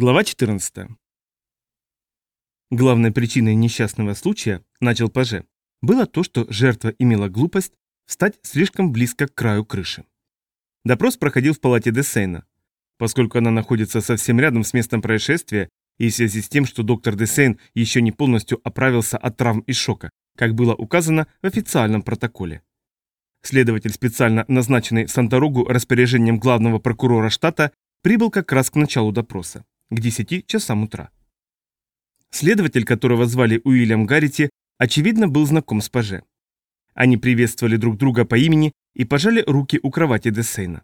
Глава 14. Главной причиной несчастного случая, начал Паже, было то, что жертва имела глупость встать слишком близко к краю крыши. Допрос проходил в палате Десейна. Поскольку она находится совсем рядом с местом происшествия, и в связи с тем, что доктор Десейн еще не полностью оправился от травм и шока, как было указано в официальном протоколе. Следователь, специально назначенный Санторогу распоряжением главного прокурора штата, прибыл как раз к началу допроса к 10 часам утра. Следователь, которого звали Уильям Гаррити, очевидно, был знаком с Паже. Они приветствовали друг друга по имени и пожали руки у кровати Десейна.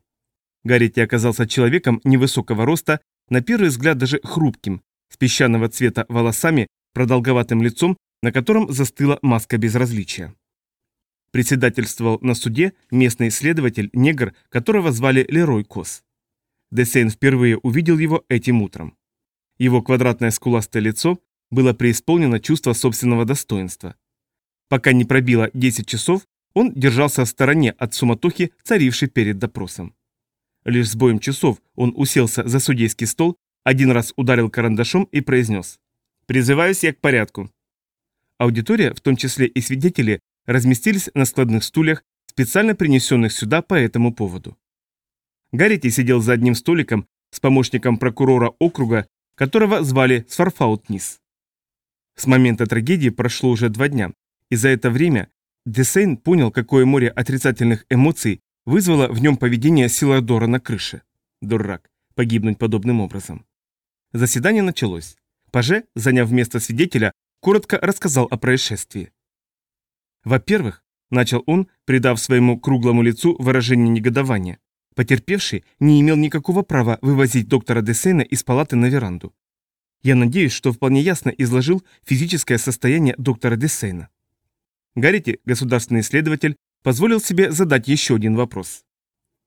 Гаррити оказался человеком невысокого роста, на первый взгляд даже хрупким, с песчаного цвета волосами, продолговатым лицом, на котором застыла маска безразличия. Председательствовал на суде местный следователь, негр, которого звали Лерой Кос. Десейн впервые увидел его этим утром. Его квадратное скуластое лицо было преисполнено чувства собственного достоинства. Пока не пробило 10 часов, он держался в стороне от суматохи, царившей перед допросом. Лишь с боем часов он уселся за судейский стол, один раз ударил карандашом и произнес «Призываюсь я к порядку». Аудитория, в том числе и свидетели, разместились на складных стульях, специально принесенных сюда по этому поводу. Гаррити сидел за одним столиком с помощником прокурора округа, которого звали Сварфаут Низ. С момента трагедии прошло уже два дня, и за это время Десейн понял, какое море отрицательных эмоций вызвало в нем поведение Силадора на крыше. Дурак, погибнуть подобным образом. Заседание началось. Паже, заняв место свидетеля, коротко рассказал о происшествии. Во-первых, начал он, придав своему круглому лицу выражение негодования, Потерпевший не имел никакого права вывозить доктора Десейна из палаты на веранду. Я надеюсь, что вполне ясно изложил физическое состояние доктора Десейна. Гаррити, государственный исследователь, позволил себе задать еще один вопрос.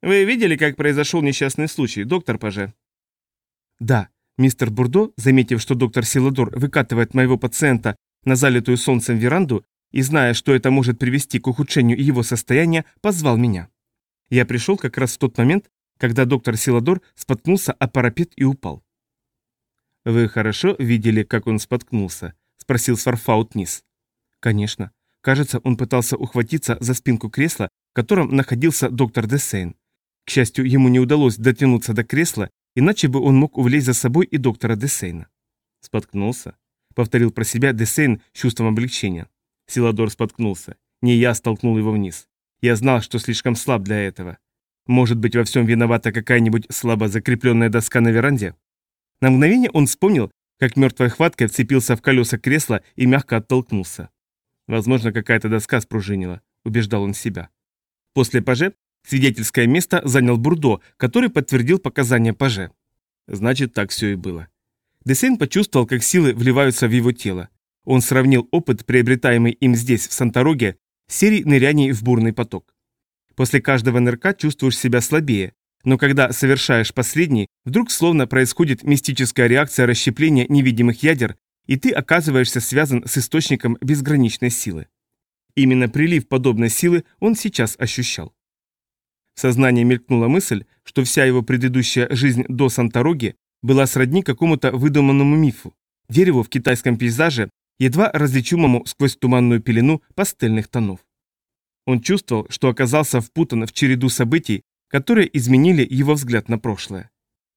«Вы видели, как произошел несчастный случай, доктор Паже?» «Да, мистер Бурдо, заметив, что доктор Силадор выкатывает моего пациента на залитую солнцем веранду и зная, что это может привести к ухудшению его состояния, позвал меня. Я пришел как раз в тот момент, когда доктор Силадор споткнулся о парапет и упал. «Вы хорошо видели, как он споткнулся?» – спросил Сварфаут Низ. «Конечно. Кажется, он пытался ухватиться за спинку кресла, в котором находился доктор Десейн. К счастью, ему не удалось дотянуться до кресла, иначе бы он мог увлечь за собой и доктора Десейна». «Споткнулся?» – повторил про себя Десейн с чувством облегчения. Силадор споткнулся. Не я столкнул его вниз. Я знал, что слишком слаб для этого. Может быть, во всем виновата какая-нибудь слабо закрепленная доска на веранде? На мгновение он вспомнил, как мертвой хваткой вцепился в колеса кресла и мягко оттолкнулся. Возможно, какая-то доска спружинила, убеждал он себя. После Паже свидетельское место занял Бурдо, который подтвердил показания Паже. Значит, так все и было. Десейн почувствовал, как силы вливаются в его тело. Он сравнил опыт, приобретаемый им здесь, в Сантороге, серий ныряний в бурный поток. После каждого нырка чувствуешь себя слабее, но когда совершаешь последний, вдруг словно происходит мистическая реакция расщепления невидимых ядер, и ты оказываешься связан с источником безграничной силы. Именно прилив подобной силы он сейчас ощущал. В сознании мелькнула мысль, что вся его предыдущая жизнь до Сантороги была сродни какому-то выдуманному мифу, дереву в китайском пейзаже, едва различимому сквозь туманную пелену пастельных тонов. Он чувствовал, что оказался впутан в череду событий, которые изменили его взгляд на прошлое.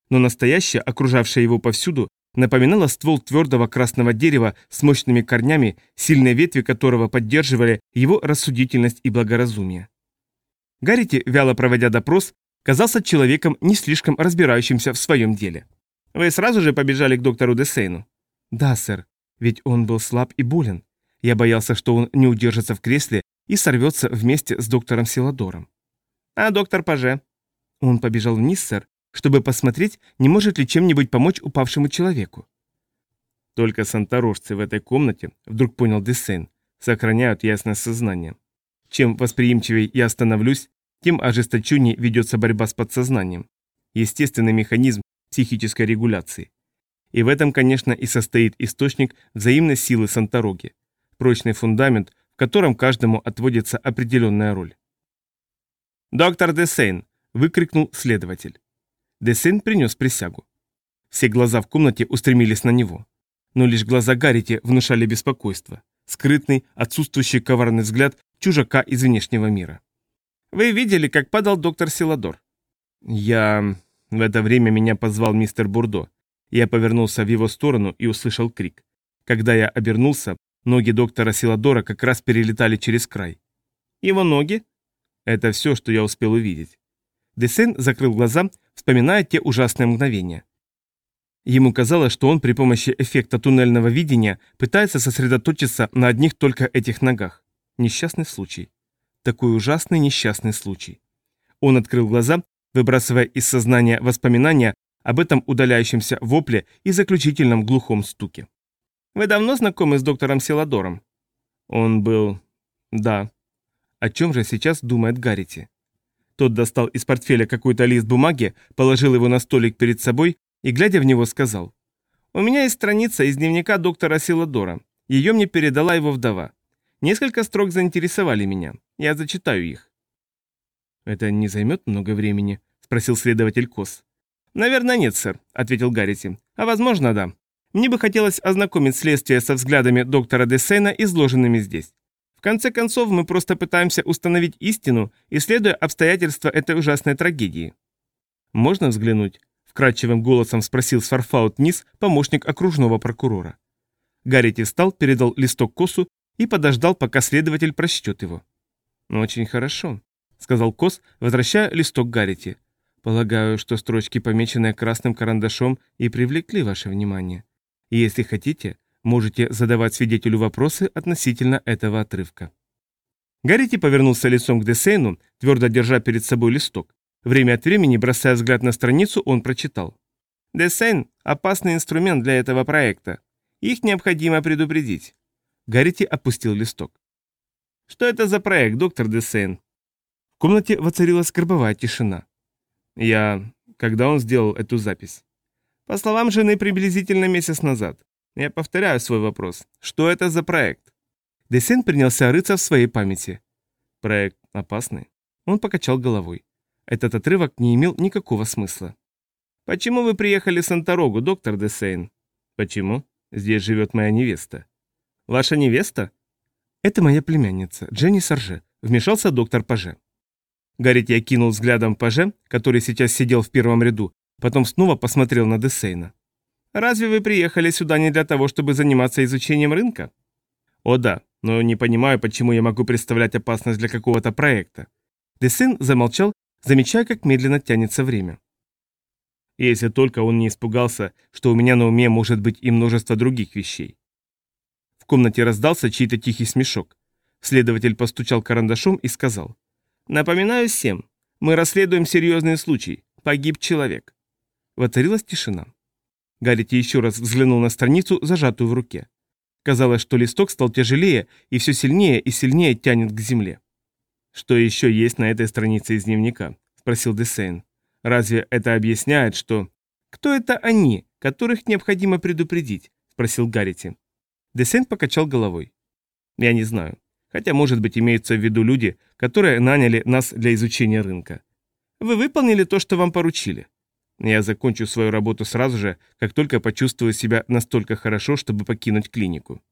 Но настоящее, окружавшее его повсюду, напоминало ствол твердого красного дерева с мощными корнями, сильные ветви которого поддерживали его рассудительность и благоразумие. Гаррити, вяло проводя допрос, казался человеком, не слишком разбирающимся в своем деле. «Вы сразу же побежали к доктору Десейну?» «Да, сэр. Ведь он был слаб и болен. Я боялся, что он не удержится в кресле и сорвется вместе с доктором Силадором. А доктор Паже? Он побежал вниз, сэр, чтобы посмотреть, не может ли чем-нибудь помочь упавшему человеку. Только санторожцы в этой комнате, вдруг понял Десейн, сохраняют ясное сознание. Чем восприимчивее я становлюсь, тем ожесточеннее ведется борьба с подсознанием. Естественный механизм психической регуляции. И в этом, конечно, и состоит источник взаимной силы Сантороги, прочный фундамент, в котором каждому отводится определенная роль. «Доктор Десейн!» – выкрикнул следователь. Десейн принес присягу. Все глаза в комнате устремились на него. Но лишь глаза Гаррити внушали беспокойство. Скрытный, отсутствующий коварный взгляд чужака из внешнего мира. «Вы видели, как падал доктор Силадор?» «Я...» В это время меня позвал мистер Бурдо. Я повернулся в его сторону и услышал крик. Когда я обернулся, ноги доктора Силадора как раз перелетали через край. «Его ноги?» Это все, что я успел увидеть. Десен закрыл глаза, вспоминая те ужасные мгновения. Ему казалось, что он при помощи эффекта туннельного видения пытается сосредоточиться на одних только этих ногах. Несчастный случай. Такой ужасный несчастный случай. Он открыл глаза, выбрасывая из сознания воспоминания об этом удаляющемся вопле и заключительном глухом стуке. «Вы давно знакомы с доктором Селадором?» Он был... да. О чем же сейчас думает Гаррити? Тот достал из портфеля какой-то лист бумаги, положил его на столик перед собой и, глядя в него, сказал. «У меня есть страница из дневника доктора Силадора. Ее мне передала его вдова. Несколько строк заинтересовали меня. Я зачитаю их». «Это не займет много времени?» – спросил следователь Кос. «Наверное, нет, сэр», – ответил Гаррити. «А возможно, да. Мне бы хотелось ознакомить следствие со взглядами доктора Десейна, изложенными здесь. В конце концов, мы просто пытаемся установить истину, исследуя обстоятельства этой ужасной трагедии». «Можно взглянуть?» Вкрадчивым голосом спросил Сфарфаут Низ, помощник окружного прокурора. Гаррити встал, передал листок Косу и подождал, пока следователь прочтет его. «Ну, «Очень хорошо», — сказал Кос, возвращая листок Гаррити. «Полагаю, что строчки, помеченные красным карандашом, и привлекли ваше внимание. И если хотите, можете задавать свидетелю вопросы относительно этого отрывка». Гаррити повернулся лицом к Десейну, твердо держа перед собой листок. Время от времени, бросая взгляд на страницу, он прочитал. «Десейн – опасный инструмент для этого проекта. Их необходимо предупредить». Гаррити опустил листок. «Что это за проект, доктор Десейн?» В комнате воцарилась горбовая тишина. «Я... Когда он сделал эту запись?» «По словам жены, приблизительно месяц назад. Я повторяю свой вопрос. Что это за проект?» Десен принялся рыться в своей памяти. «Проект опасный?» Он покачал головой. Этот отрывок не имел никакого смысла. «Почему вы приехали в Санторогу, доктор Десейн?» «Почему? Здесь живет моя невеста». «Ваша невеста?» «Это моя племянница, Дженни Сарже», — вмешался доктор Паже. Гаррити окинул взглядом Паже, который сейчас сидел в первом ряду, потом снова посмотрел на Десейна. «Разве вы приехали сюда не для того, чтобы заниматься изучением рынка?» «О да, но не понимаю, почему я могу представлять опасность для какого-то проекта». Десейн замолчал замечая, как медленно тянется время. Если только он не испугался, что у меня на уме может быть и множество других вещей. В комнате раздался чей-то тихий смешок. Следователь постучал карандашом и сказал. «Напоминаю всем, мы расследуем серьезный случай. Погиб человек». Воцарилась тишина. Гаррити еще раз взглянул на страницу, зажатую в руке. Казалось, что листок стал тяжелее и все сильнее и сильнее тянет к земле. «Что еще есть на этой странице из дневника?» – спросил Десейн. «Разве это объясняет, что...» «Кто это они, которых необходимо предупредить?» – спросил Гаррити. Десейн покачал головой. «Я не знаю. Хотя, может быть, имеются в виду люди, которые наняли нас для изучения рынка. Вы выполнили то, что вам поручили. Я закончу свою работу сразу же, как только почувствую себя настолько хорошо, чтобы покинуть клинику».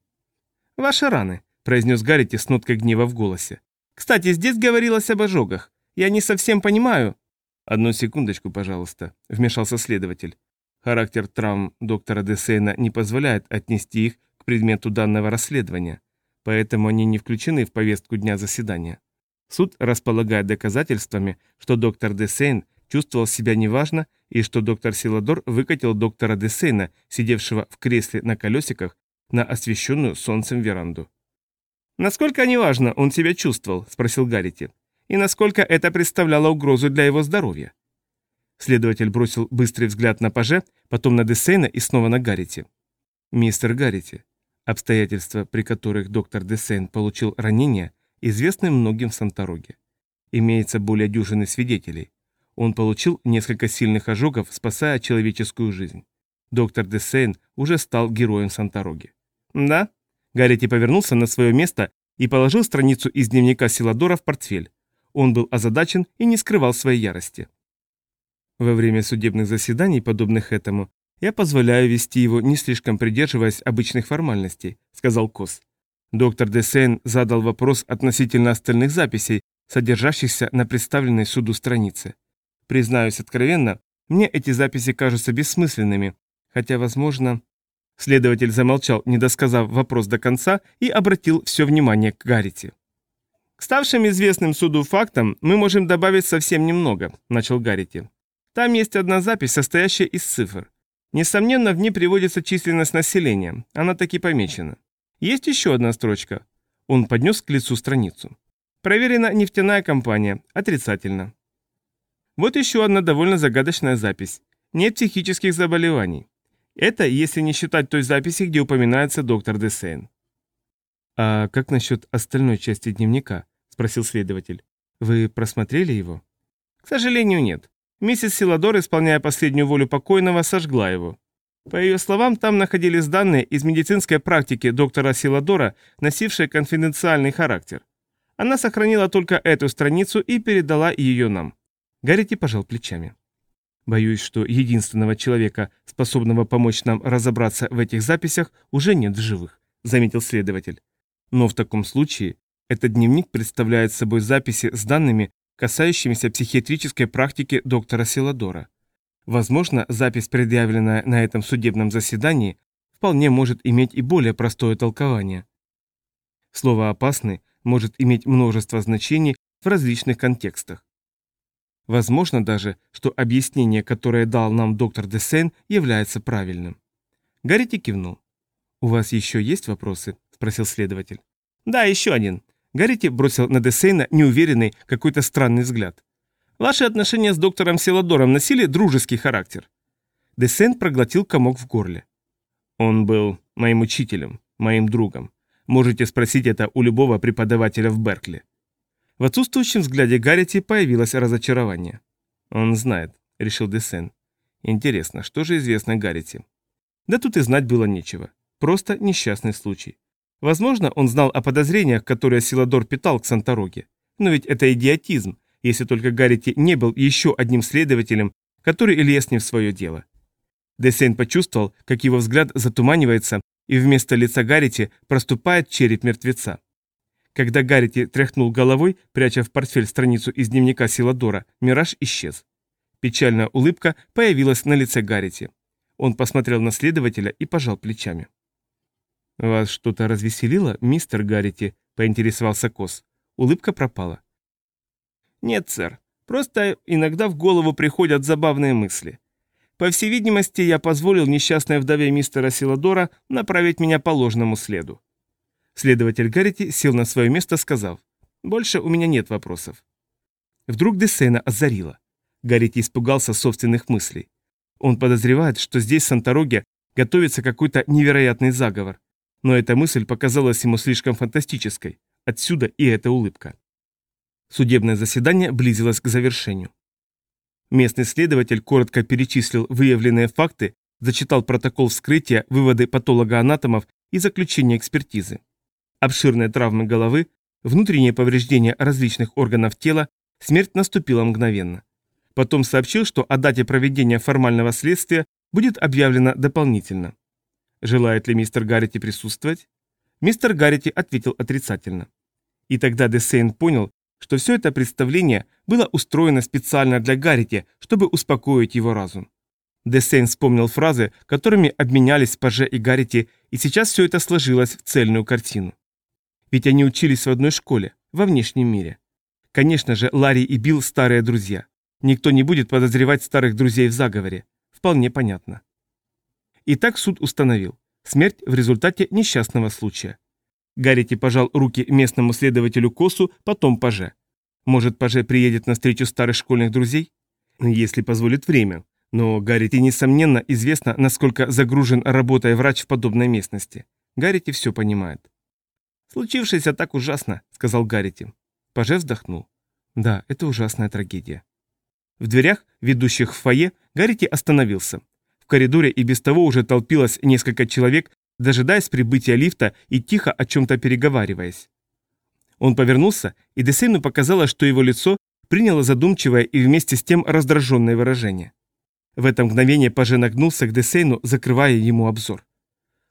«Ваши раны», – произнес Гаррити с ноткой гнева в голосе. Кстати, здесь говорилось об ожогах. Я не совсем понимаю...» «Одну секундочку, пожалуйста», — вмешался следователь. Характер травм доктора Десейна не позволяет отнести их к предмету данного расследования, поэтому они не включены в повестку дня заседания. Суд располагает доказательствами, что доктор Десейн чувствовал себя неважно и что доктор Силадор выкатил доктора Десейна, сидевшего в кресле на колесиках, на освещенную солнцем веранду. «Насколько неважно он себя чувствовал?» – спросил Гаррити. «И насколько это представляло угрозу для его здоровья?» Следователь бросил быстрый взгляд на Паже, потом на Десейна и снова на Гаррити. «Мистер Гаррити, обстоятельства, при которых доктор Десейн получил ранение, известны многим в Сантороге. Имеется более дюжины свидетелей. Он получил несколько сильных ожогов, спасая человеческую жизнь. Доктор Десейн уже стал героем Сантороги. «Да?» Гаррити повернулся на свое место и положил страницу из дневника Силадора в портфель. Он был озадачен и не скрывал своей ярости. Во время судебных заседаний, подобных этому, «Я позволяю вести его, не слишком придерживаясь обычных формальностей», — сказал Кос. Доктор Десейн задал вопрос относительно остальных записей, содержащихся на представленной суду странице. Признаюсь откровенно, мне эти записи кажутся бессмысленными, хотя, возможно... Следователь замолчал, не досказав вопрос до конца, и обратил все внимание к Гаррити. «К ставшим известным суду фактам мы можем добавить совсем немного», – начал Гаррити. «Там есть одна запись, состоящая из цифр. Несомненно, в ней приводится численность населения, она таки помечена. Есть еще одна строчка». Он поднес к лицу страницу. «Проверена нефтяная компания. Отрицательно». Вот еще одна довольно загадочная запись. Нет психических заболеваний. Это если не считать той записи, где упоминается доктор Десейн. «А как насчет остальной части дневника?» – спросил следователь. «Вы просмотрели его?» «К сожалению, нет. Миссис Силадор, исполняя последнюю волю покойного, сожгла его. По ее словам, там находились данные из медицинской практики доктора Силадора, носившие конфиденциальный характер. Она сохранила только эту страницу и передала ее нам. Гаррити пожал плечами. Боюсь, что единственного человека, способного помочь нам разобраться в этих записях, уже нет в живых, заметил следователь. Но в таком случае этот дневник представляет собой записи с данными, касающимися психиатрической практики доктора Силадора. Возможно, запись, предъявленная на этом судебном заседании, вполне может иметь и более простое толкование. Слово «опасный» может иметь множество значений в различных контекстах. Возможно даже, что объяснение, которое дал нам доктор Десен, является правильным. Гаррити кивнул. «У вас еще есть вопросы?» – спросил следователь. «Да, еще один». Гаррити бросил на Десейна неуверенный, какой-то странный взгляд. «Ваши отношения с доктором Селадором носили дружеский характер?» Десейн проглотил комок в горле. «Он был моим учителем, моим другом. Можете спросить это у любого преподавателя в Беркли. В отсутствующем взгляде Гаррити появилось разочарование. «Он знает», — решил Десен. «Интересно, что же известно Гаррити?» Да тут и знать было нечего. Просто несчастный случай. Возможно, он знал о подозрениях, которые Силадор питал к Сантороге. Но ведь это идиотизм, если только Гаррити не был еще одним следователем, который лез не в свое дело. Десен почувствовал, как его взгляд затуманивается, и вместо лица Гаррити проступает череп мертвеца. Когда Гаррити тряхнул головой, пряча в портфель страницу из дневника Силадора, мираж исчез. Печальная улыбка появилась на лице Гаррити. Он посмотрел на следователя и пожал плечами. «Вас что-то развеселило, мистер Гаррити?» – поинтересовался Кос. Улыбка пропала. «Нет, сэр. Просто иногда в голову приходят забавные мысли. По всей видимости, я позволил несчастной вдове мистера Силадора направить меня по ложному следу. Следователь Гаррити сел на свое место, сказав, «Больше у меня нет вопросов». Вдруг Десена озарила. Гаррити испугался собственных мыслей. Он подозревает, что здесь, в Сантороге, готовится какой-то невероятный заговор. Но эта мысль показалась ему слишком фантастической. Отсюда и эта улыбка. Судебное заседание близилось к завершению. Местный следователь коротко перечислил выявленные факты, зачитал протокол вскрытия, выводы патолога-анатомов и заключение экспертизы обширные травмы головы, внутренние повреждения различных органов тела, смерть наступила мгновенно. Потом сообщил, что о дате проведения формального следствия будет объявлено дополнительно. Желает ли мистер Гаррити присутствовать? Мистер Гаррити ответил отрицательно. И тогда Десейн понял, что все это представление было устроено специально для Гаррити, чтобы успокоить его разум. Десейн вспомнил фразы, которыми обменялись Паже и Гаррити, и сейчас все это сложилось в цельную картину. Ведь они учились в одной школе, во внешнем мире. Конечно же, Ларри и Билл старые друзья. Никто не будет подозревать старых друзей в заговоре. Вполне понятно. Итак, суд установил. Смерть в результате несчастного случая. Гаррити пожал руки местному следователю Косу, потом Паже. Может, Паже приедет на встречу старых школьных друзей? Если позволит время. Но Гаррити, несомненно, известно, насколько загружен работой врач в подобной местности. Гаррити все понимает. «Случившееся так ужасно», — сказал Гаррити. Паже вздохнул. «Да, это ужасная трагедия». В дверях, ведущих в фойе, Гаррити остановился. Коридоре и без того уже толпилось несколько человек, дожидаясь прибытия лифта и тихо о чем-то переговариваясь. Он повернулся, и Десейну показалось, что его лицо приняло задумчивое и вместе с тем раздраженное выражение. В это мгновение Паже нагнулся к Десейну, закрывая ему обзор.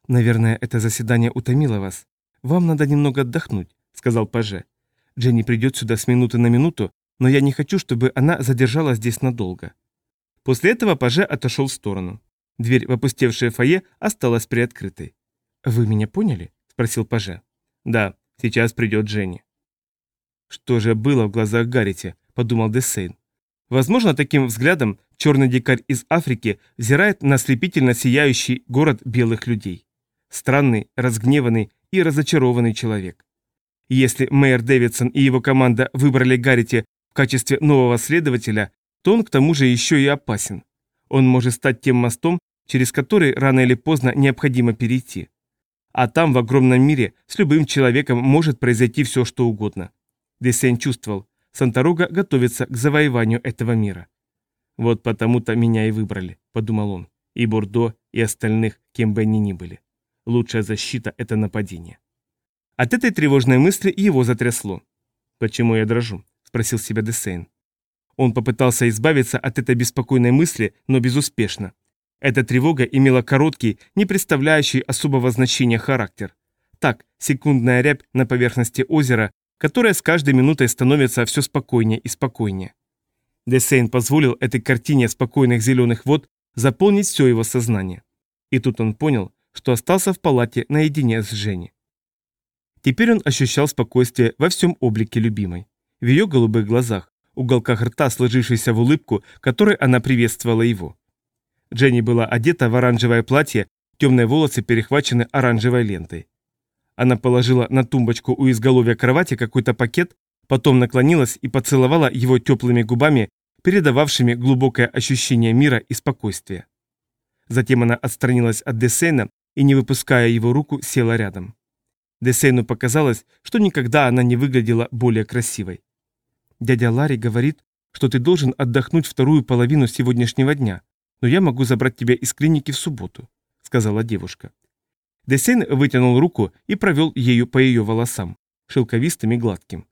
«Наверное, это заседание утомило вас. Вам надо немного отдохнуть», — сказал Паже. «Дженни придет сюда с минуты на минуту, но я не хочу, чтобы она задержалась здесь надолго». После этого Паже отошел в сторону. Дверь в опустевшее фойе осталась приоткрытой. «Вы меня поняли?» — спросил Паже. «Да, сейчас придет Дженни». «Что же было в глазах Гаррити?» — подумал Десейн. Возможно, таким взглядом черный дикарь из Африки взирает на слепительно сияющий город белых людей. Странный, разгневанный и разочарованный человек. Если мэр Дэвидсон и его команда выбрали Гаррити в качестве нового следователя, то он к тому же еще и опасен. Он может стать тем мостом, через который рано или поздно необходимо перейти. А там, в огромном мире, с любым человеком может произойти все, что угодно. Десен чувствовал, Санторога готовится к завоеванию этого мира. «Вот потому-то меня и выбрали», — подумал он, — «и Бордо, и остальных, кем бы они ни были. Лучшая защита — это нападение». От этой тревожной мысли его затрясло. «Почему я дрожу?» — спросил себя Десейн. Он попытался избавиться от этой беспокойной мысли, но безуспешно. Эта тревога имела короткий, не представляющий особого значения характер. Так, секундная рябь на поверхности озера, которая с каждой минутой становится все спокойнее и спокойнее. Десейн позволил этой картине спокойных зеленых вод заполнить все его сознание. И тут он понял, что остался в палате наедине с Женей. Теперь он ощущал спокойствие во всем облике любимой. В ее голубых глазах, уголках рта, сложившейся в улыбку, которой она приветствовала его. Дженни была одета в оранжевое платье, темные волосы перехвачены оранжевой лентой. Она положила на тумбочку у изголовья кровати какой-то пакет, потом наклонилась и поцеловала его теплыми губами, передававшими глубокое ощущение мира и спокойствия. Затем она отстранилась от Десейна и, не выпуская его руку, села рядом. Десейну показалось, что никогда она не выглядела более красивой. Дядя Ларри говорит, что ты должен отдохнуть вторую половину сегодняшнего дня, но я могу забрать тебя из клиники в субботу», — сказала девушка. Десейн вытянул руку и провел ею по ее волосам, шелковистым и гладким.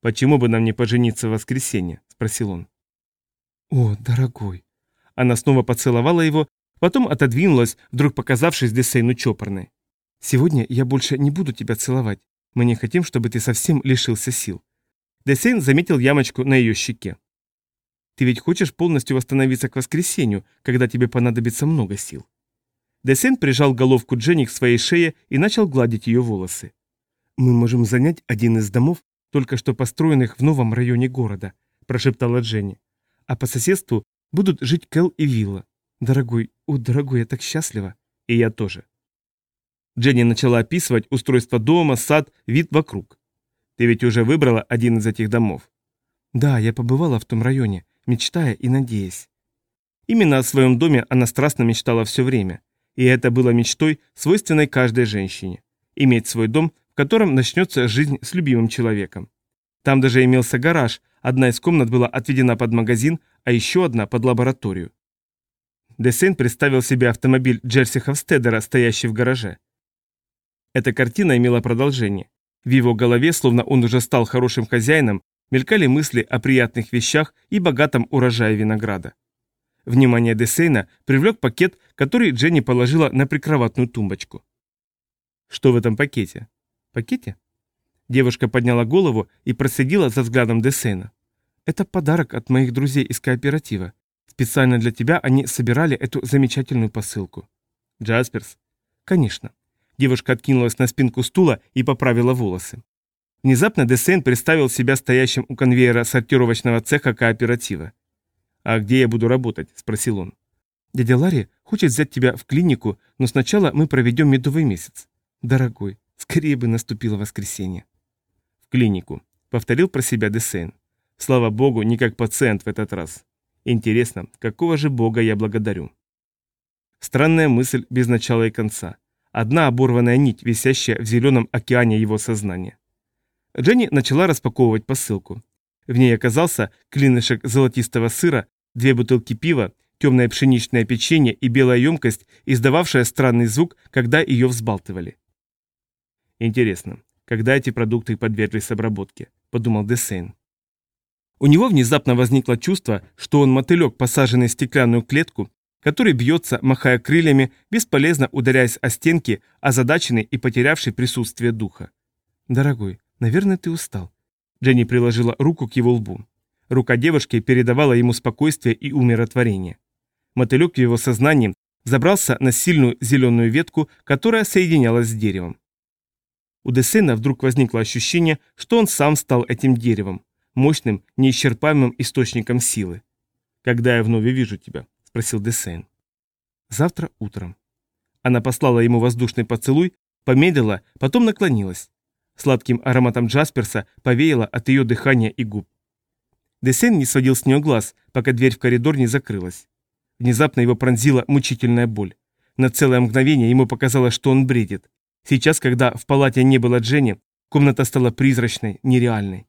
«Почему бы нам не пожениться в воскресенье?» — спросил он. «О, дорогой!» Она снова поцеловала его, потом отодвинулась, вдруг показавшись Десейну чопорной. «Сегодня я больше не буду тебя целовать. Мы не хотим, чтобы ты совсем лишился сил. Десейн заметил ямочку на ее щеке. «Ты ведь хочешь полностью восстановиться к воскресенью, когда тебе понадобится много сил?» Десейн прижал головку Дженни к своей шее и начал гладить ее волосы. «Мы можем занять один из домов, только что построенных в новом районе города», – прошептала Дженни. «А по соседству будут жить Кэл и Вилла. Дорогой, о, дорогой, я так счастлива». «И я тоже». Дженни начала описывать устройство дома, сад, вид вокруг. Ты ведь уже выбрала один из этих домов. Да, я побывала в том районе, мечтая и надеясь. Именно о своем доме она страстно мечтала все время. И это было мечтой, свойственной каждой женщине. Иметь свой дом, в котором начнется жизнь с любимым человеком. Там даже имелся гараж, одна из комнат была отведена под магазин, а еще одна под лабораторию. Десейн представил себе автомобиль Джерси Ховстедера, стоящий в гараже. Эта картина имела продолжение. В его голове, словно он уже стал хорошим хозяином, мелькали мысли о приятных вещах и богатом урожае винограда. Внимание Десейна привлек пакет, который Дженни положила на прикроватную тумбочку. «Что в этом пакете?» «Пакете?» Девушка подняла голову и проследила за взглядом Десейна. «Это подарок от моих друзей из кооператива. Специально для тебя они собирали эту замечательную посылку». «Джасперс?» «Конечно. Девушка откинулась на спинку стула и поправила волосы. Внезапно Десейн представил себя стоящим у конвейера сортировочного цеха кооператива. «А где я буду работать?» – спросил он. «Дядя Ларри хочет взять тебя в клинику, но сначала мы проведем медовый месяц. Дорогой, скорее бы наступило воскресенье». «В клинику», – повторил про себя Десейн. «Слава богу, не как пациент в этот раз. Интересно, какого же бога я благодарю?» Странная мысль без начала и конца. Одна оборванная нить, висящая в зеленом океане его сознания. Дженни начала распаковывать посылку. В ней оказался клинышек золотистого сыра, две бутылки пива, темное пшеничное печенье и белая емкость, издававшая странный звук, когда ее взбалтывали. Интересно, когда эти продукты подверглись обработке, подумал Десейн. У него внезапно возникло чувство, что он мотылек, посаженный в стеклянную клетку, который бьется, махая крыльями, бесполезно ударяясь о стенки, озадаченный и потерявший присутствие духа. «Дорогой, наверное, ты устал». Дженни приложила руку к его лбу. Рука девушки передавала ему спокойствие и умиротворение. Мотылек в его сознании забрался на сильную зеленую ветку, которая соединялась с деревом. У Десена вдруг возникло ощущение, что он сам стал этим деревом, мощным, неисчерпаемым источником силы. «Когда я вновь вижу тебя?» – спросил Десейн. «Завтра утром». Она послала ему воздушный поцелуй, помедлила, потом наклонилась. Сладким ароматом Джасперса повеяло от ее дыхания и губ. Десен не сводил с нее глаз, пока дверь в коридор не закрылась. Внезапно его пронзила мучительная боль. На целое мгновение ему показалось, что он бредит. Сейчас, когда в палате не было Дженни, комната стала призрачной, нереальной.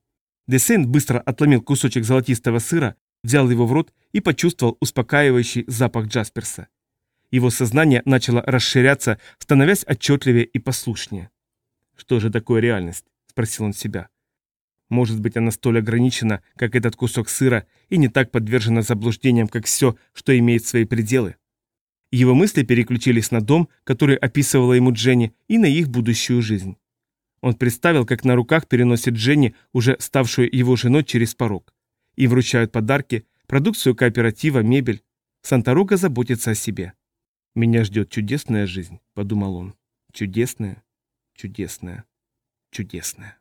Десен быстро отломил кусочек золотистого сыра, взял его в рот и почувствовал успокаивающий запах Джасперса. Его сознание начало расширяться, становясь отчетливее и послушнее. «Что же такое реальность?» – спросил он себя. Может быть, она столь ограничена, как этот кусок сыра, и не так подвержена заблуждениям, как все, что имеет свои пределы. Его мысли переключились на дом, который описывала ему Дженни, и на их будущую жизнь. Он представил, как на руках переносит Дженни, уже ставшую его женой, через порог. И вручают подарки, продукцию кооператива, мебель. Санта-Рога заботится о себе. «Меня ждет чудесная жизнь», — подумал он. «Чудесная, чудесная, чудесная».